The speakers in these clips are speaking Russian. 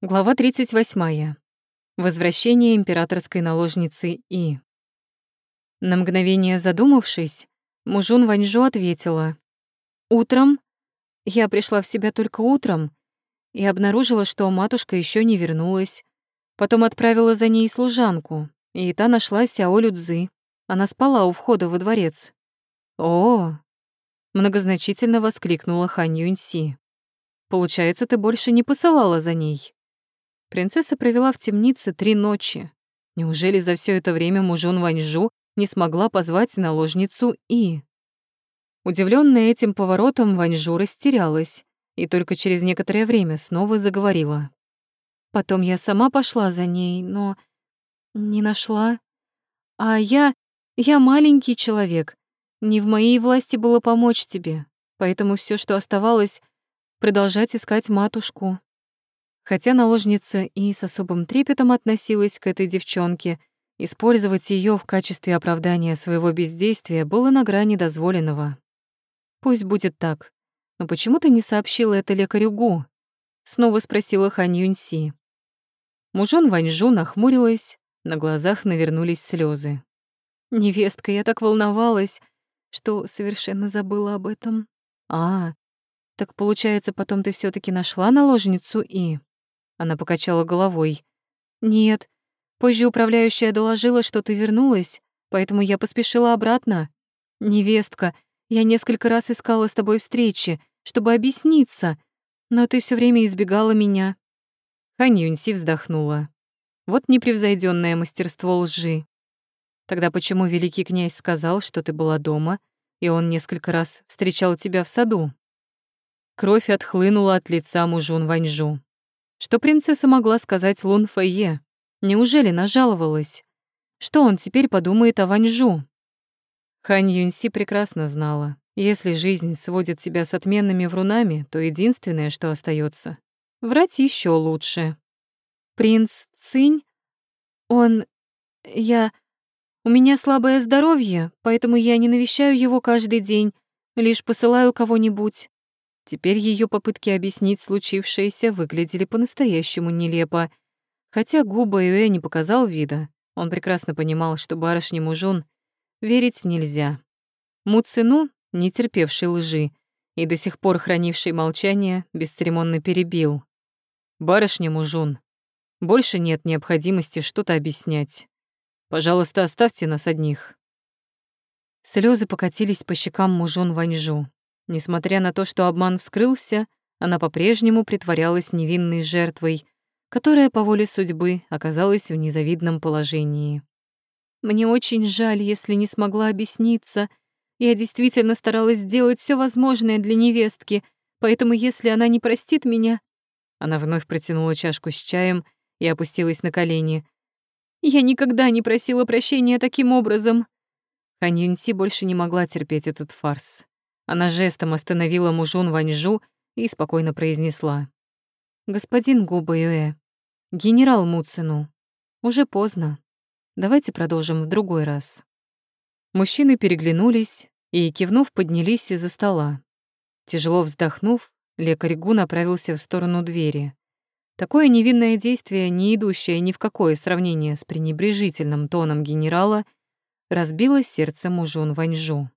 Глава 38. Возвращение императорской наложницы И. На мгновение задумавшись, Мужун Ваньжу ответила. «Утром? Я пришла в себя только утром и обнаружила, что матушка еще не вернулась. Потом отправила за ней служанку, и та нашла Сяо Людзы. Она спала у входа во дворец». «О!» — многозначительно воскликнула Хан Юньси. «Получается, ты больше не посылала за ней?» Принцесса провела в темнице три ночи. Неужели за все это время мужун Ваньжу не смогла позвать наложницу И? Удивленная этим поворотом, Ваньжу растерялась и только через некоторое время снова заговорила. Потом я сама пошла за ней, но не нашла. А я... я маленький человек. Не в моей власти было помочь тебе, поэтому все, что оставалось, продолжать искать матушку. Хотя наложница и с особым трепетом относилась к этой девчонке, использовать ее в качестве оправдания своего бездействия было на грани дозволенного. «Пусть будет так. Но почему ты не сообщила это лекарю Гу?» — снова спросила Хан Юньси. Мужон Ваньжу нахмурилась, на глазах навернулись слезы. «Невестка, я так волновалась, что совершенно забыла об этом. А, так получается, потом ты все таки нашла наложницу и...» Она покачала головой. «Нет. Позже управляющая доложила, что ты вернулась, поэтому я поспешила обратно. Невестка, я несколько раз искала с тобой встречи, чтобы объясниться, но ты все время избегала меня». Хан Юньси вздохнула. Вот непревзойденное мастерство лжи. Тогда почему великий князь сказал, что ты была дома, и он несколько раз встречал тебя в саду? Кровь отхлынула от лица мужун Ваньжу. Что принцесса могла сказать Лун Фэйе? Неужели нажаловалась? Что он теперь подумает о Ваньжу? Хань Юньси прекрасно знала. Если жизнь сводит себя с отменными врунами, то единственное, что остается, врать еще лучше. Принц Цинь? Он... Я... У меня слабое здоровье, поэтому я не навещаю его каждый день, лишь посылаю кого-нибудь. Теперь ее попытки объяснить случившееся выглядели по-настоящему нелепо. Хотя губа Юэ не показал вида, он прекрасно понимал, что барышне мужун верить нельзя. Муцину, не терпевший лжи и до сих пор хранивший молчание, бесцеремонно перебил. «Барышня мужун, больше нет необходимости что-то объяснять. Пожалуйста, оставьте нас одних». Слезы покатились по щекам мужун Ваньжу. Несмотря на то, что обман вскрылся, она по-прежнему притворялась невинной жертвой, которая по воле судьбы оказалась в незавидном положении. Мне очень жаль, если не смогла объясниться. Я действительно старалась сделать все возможное для невестки, поэтому если она не простит меня... Она вновь протянула чашку с чаем и опустилась на колени. Я никогда не просила прощения таким образом. Хань Юньси больше не могла терпеть этот фарс. Она жестом остановила мужун Ваньжу и спокойно произнесла. «Господин Губаюэ, генерал Муцину, уже поздно. Давайте продолжим в другой раз». Мужчины переглянулись и, кивнув, поднялись из-за стола. Тяжело вздохнув, лекарь Гу направился в сторону двери. Такое невинное действие, не идущее ни в какое сравнение с пренебрежительным тоном генерала, разбило сердце мужун Ваньжу.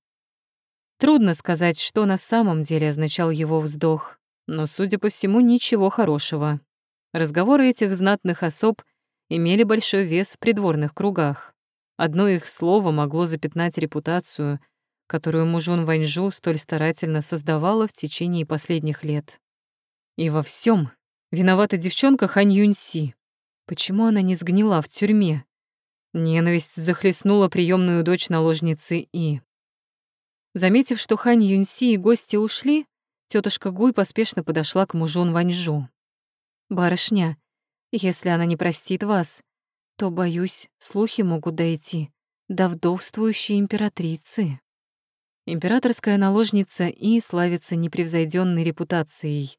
Трудно сказать, что на самом деле означал его вздох, но, судя по всему, ничего хорошего. Разговоры этих знатных особ имели большой вес в придворных кругах. Одно их слово могло запятнать репутацию, которую мужун Ваньжу столь старательно создавала в течение последних лет. И во всем виновата девчонка Хань Юньси. Почему она не сгнила в тюрьме? Ненависть захлестнула приемную дочь наложницы И. Заметив, что Хань Юньси и гости ушли, тетушка Гуй поспешно подошла к мужун Ваньжу. «Барышня, если она не простит вас, то, боюсь, слухи могут дойти до вдовствующей императрицы». Императорская наложница И славится непревзойденной репутацией.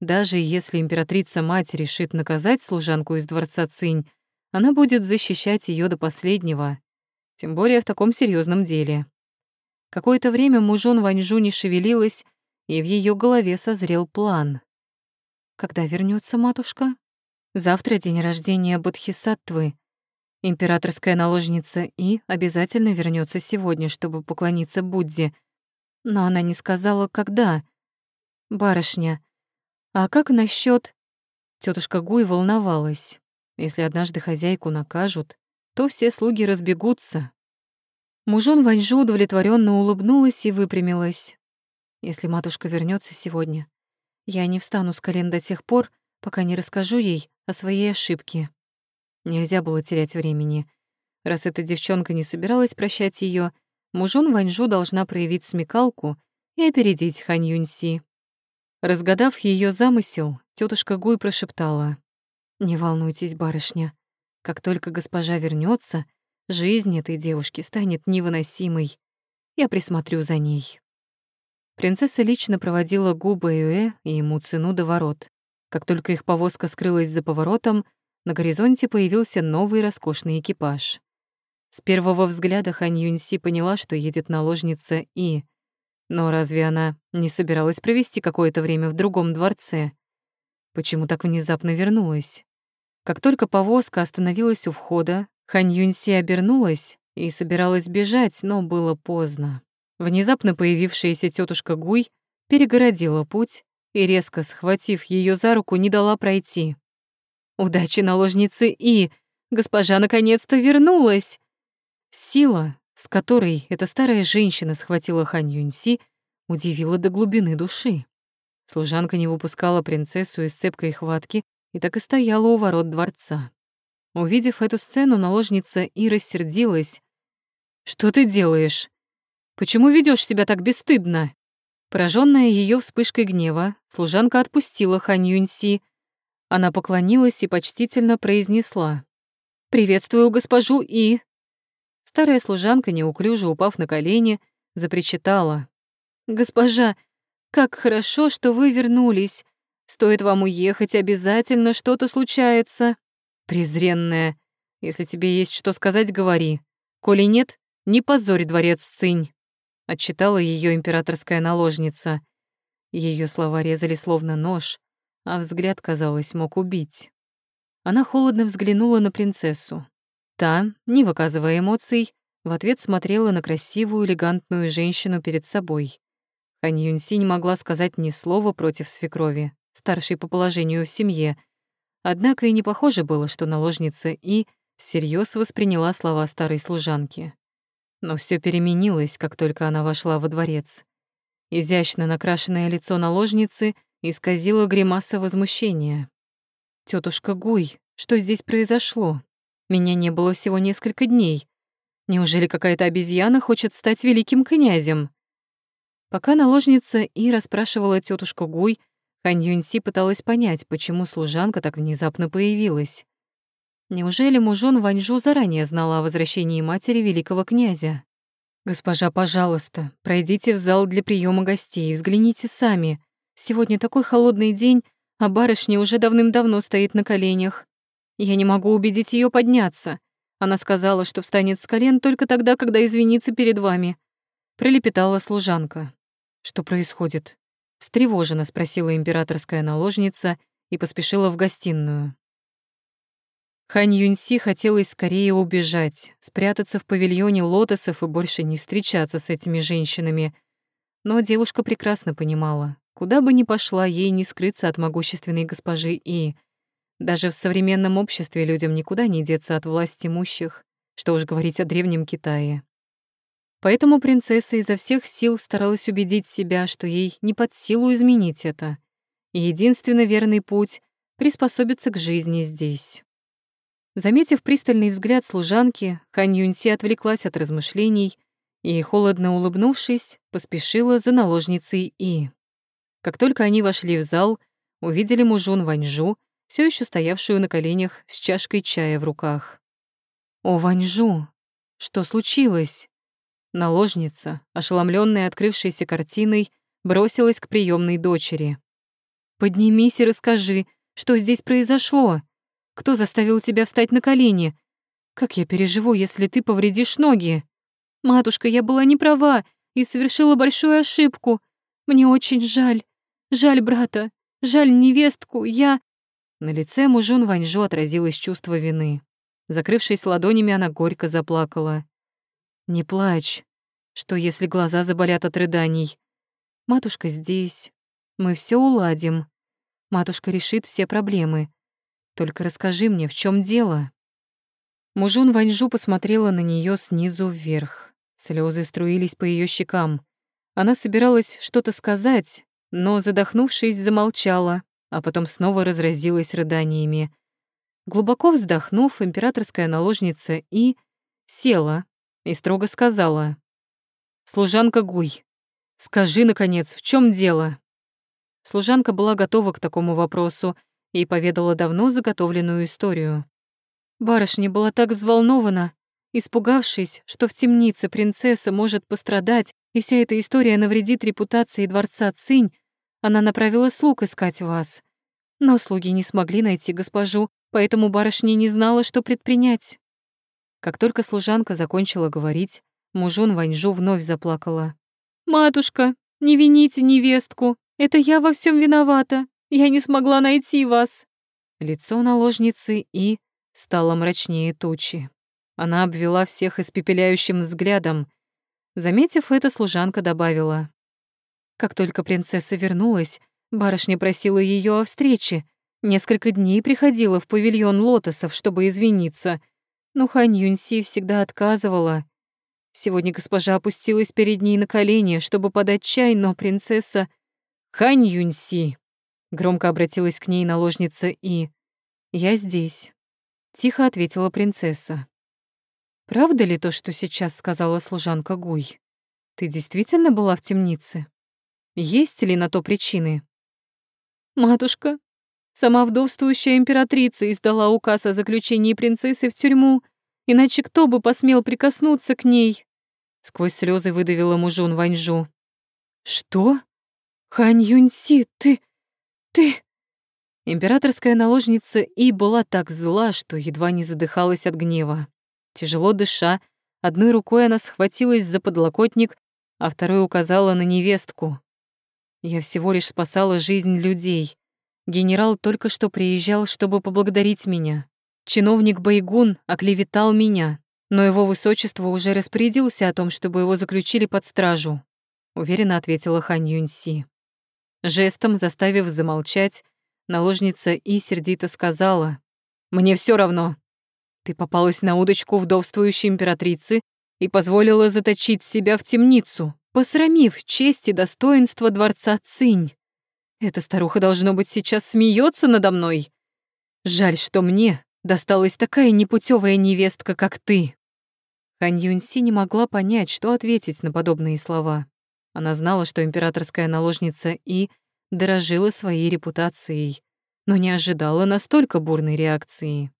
Даже если императрица-мать решит наказать служанку из дворца Цинь, она будет защищать ее до последнего, тем более в таком серьезном деле. Какое-то время мужон Ваньжу не шевелилась, и в ее голове созрел план. «Когда вернется матушка?» Завтра день рождения Бодхисаттвы. Императорская наложница И обязательно вернется сегодня, чтобы поклониться Будде. Но она не сказала, когда. Барышня, а как насчет? Тетушка Гуй волновалась. Если однажды хозяйку накажут, то все слуги разбегутся. Мужон Ваньжу удовлетворенно улыбнулась и выпрямилась. Если матушка вернется сегодня, я не встану с колен до тех пор, пока не расскажу ей о своей ошибке. Нельзя было терять времени. Раз эта девчонка не собиралась прощать ее, мужон Ваньжу должна проявить смекалку и опередить Хань Юньси. Разгадав ее замысел, тетушка Гуй прошептала. «Не волнуйтесь, барышня. Как только госпожа вернется, жизнь этой девушки станет невыносимой. Я присмотрю за ней». Принцесса лично проводила губы Юэ и ему цену до ворот. Как только их повозка скрылась за поворотом, на горизонте появился новый роскошный экипаж. С первого взгляда Хань Юньси поняла, что едет наложница И. Но разве она не собиралась провести какое-то время в другом дворце? Почему так внезапно вернулась? Как только повозка остановилась у входа, Хань Юньси обернулась и собиралась бежать, но было поздно. Внезапно появившаяся тетушка Гуй перегородила путь и, резко схватив ее за руку, не дала пройти. Удачи наложницы И! Госпожа наконец-то вернулась! Сила, с которой эта старая женщина схватила Хань Юньси, удивила до глубины души. Служанка не выпускала принцессу из цепкой хватки и так и стояла у ворот дворца. Увидев эту сцену, наложница и рассердилась. «Что ты делаешь? Почему ведешь себя так бесстыдно?» Пораженная ее вспышкой гнева, служанка отпустила Хань Юньси, она поклонилась и почтительно произнесла. «Приветствую госпожу И». Старая служанка, неуклюже упав на колени, запричитала. «Госпожа, как хорошо, что вы вернулись. Стоит вам уехать, обязательно что-то случается. Презренная, если тебе есть что сказать, говори. Коли нет, не позорь дворец Цинь», — отчитала ее императорская наложница. Ее слова резали словно нож, а взгляд, казалось, мог убить. Она холодно взглянула на принцессу. Та, не выказывая эмоций, в ответ смотрела на красивую, элегантную женщину перед собой. Хань Юньси не могла сказать ни слова против свекрови, старшей по положению в семье. Однако и не похоже было, что наложница И всерьез восприняла слова старой служанки. Но все переменилось, как только она вошла во дворец. Изящно накрашенное лицо наложницы исказила гримаса возмущения. Тетушка Гуй, что здесь произошло? Меня не было всего несколько дней. Неужели какая-то обезьяна хочет стать великим князем? Пока наложница и расспрашивала тетушку Гуй, Хань Юньси пыталась понять, почему служанка так внезапно появилась. Неужели мужон Ваньжу заранее знала о возвращении матери великого князя? «Госпожа, пожалуйста, пройдите в зал для приема гостей и взгляните сами. Сегодня такой холодный день, а барышня уже давным-давно стоит на коленях. Я не могу убедить ее подняться. Она сказала, что встанет с колен только тогда, когда извинится перед вами. Пролепетала служанка. Что происходит? Встревоженно спросила императорская наложница и поспешила в гостиную. Хань Юньси хотелось скорее убежать, спрятаться в павильоне лотосов и больше не встречаться с этими женщинами. Но девушка прекрасно понимала, Куда бы ни пошла, ей не скрыться от могущественной госпожи И. Даже в современном обществе людям никуда не деться от власти имущих, что уж говорить о древнем Китае. Поэтому принцесса изо всех сил старалась убедить себя, что ей не под силу изменить это. И единственно верный путь — приспособиться к жизни здесь. Заметив пристальный взгляд служанки, Хань Юньси отвлеклась от размышлений и, холодно улыбнувшись, поспешила за наложницей И. Как только они вошли в зал, увидели мужун Ваньжу, все еще стоявшую на коленях с чашкой чая в руках. «О, Ваньжу, что случилось?» Наложница, ошеломленная открывшейся картиной, бросилась к приемной дочери. «Поднимись и расскажи, что здесь произошло? Кто заставил тебя встать на колени? Как я переживу, если ты повредишь ноги? Матушка, я была не права и совершила большую ошибку. Мне очень жаль. Жаль брата, жаль невестку, я...» На лице мужун Ваньжу отразилось чувство вины. Закрывшись ладонями, она горько заплакала. «Не плачь. Что, если глаза заболят от рыданий? Матушка здесь. Мы все уладим. Матушка решит все проблемы. Только расскажи мне, в чем дело?» Мужун Ваньжу посмотрела на нее снизу вверх. Слезы струились по ее щекам. Она собиралась что-то сказать, но, задохнувшись, замолчала, а потом снова разразилась рыданиями. Глубоко вздохнув, императорская наложница И села и строго сказала. «Служанка Гуй, скажи, наконец, в чем дело?» Служанка была готова к такому вопросу и поведала давно заготовленную историю. Барышня была так взволнована, испугавшись, что в темнице принцесса может пострадать, и вся эта история навредит репутации дворца Цинь, она направила слуг искать вас. Но слуги не смогли найти госпожу, поэтому барышня не знала, что предпринять. Как только служанка закончила говорить, мужон Ваньжу вновь заплакала. «Матушка, не вините невестку, это я во всем виновата, я не смогла найти вас». Лицо наложницы И стало мрачнее тучи. Она обвела всех испепеляющим взглядом. Заметив это, служанка добавила. Как только принцесса вернулась, барышня просила ее о встрече. Несколько дней приходила в павильон лотосов, чтобы извиниться. Но Хань Юньси всегда отказывала. Сегодня госпожа опустилась перед ней на колени, чтобы подать чай, но принцесса... «Хань Юньси!» Громко обратилась к ней наложница И. «Я здесь», — тихо ответила принцесса. «Правда ли то, что сейчас сказала служанка Гуй? Ты действительно была в темнице?» Есть ли на то причины? Матушка, сама вдовствующая императрица издала указ о заключении принцессы в тюрьму, иначе кто бы посмел прикоснуться к ней? Сквозь слезы выдавила мужун Ваньжу. Что? Хань Юньси, ты... ты... Императорская наложница И была так зла, что едва не задыхалась от гнева. Тяжело дыша, одной рукой она схватилась за подлокотник, а второй указала на невестку. Я всего лишь спасала жизнь людей. Генерал только что приезжал, чтобы поблагодарить меня. Чиновник Байгун оклеветал меня, но его высочество уже распорядился о том, чтобы его заключили под стражу, уверенно ответила Хан Юньси. Жестом заставив замолчать, наложница и сердито сказала: "Мне все равно. Ты попалась на удочку вдовствующей императрицы и позволила заточить себя в темницу посрамив честь и достоинство дворца Цинь. Эта старуха, должно быть, сейчас смеется надо мной. Жаль, что мне досталась такая непутевая невестка, как ты. Хань Юньси не могла понять, что ответить на подобные слова. Она знала, что императорская наложница И дорожила своей репутацией, но не ожидала настолько бурной реакции.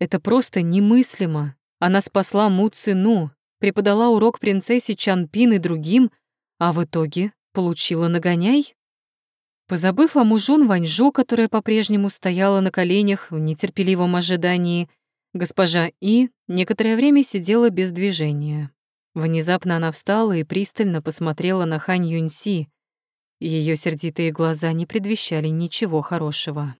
Это просто немыслимо. Она спасла Му Цину, преподала урок принцессе Чанпин и другим, а в итоге получила нагоняй? Позабыв о мужон Ваньжо, которая по-прежнему стояла на коленях в нетерпеливом ожидании, госпожа И некоторое время сидела без движения. Внезапно она встала и пристально посмотрела на Хань Юньси. Ее сердитые глаза не предвещали ничего хорошего.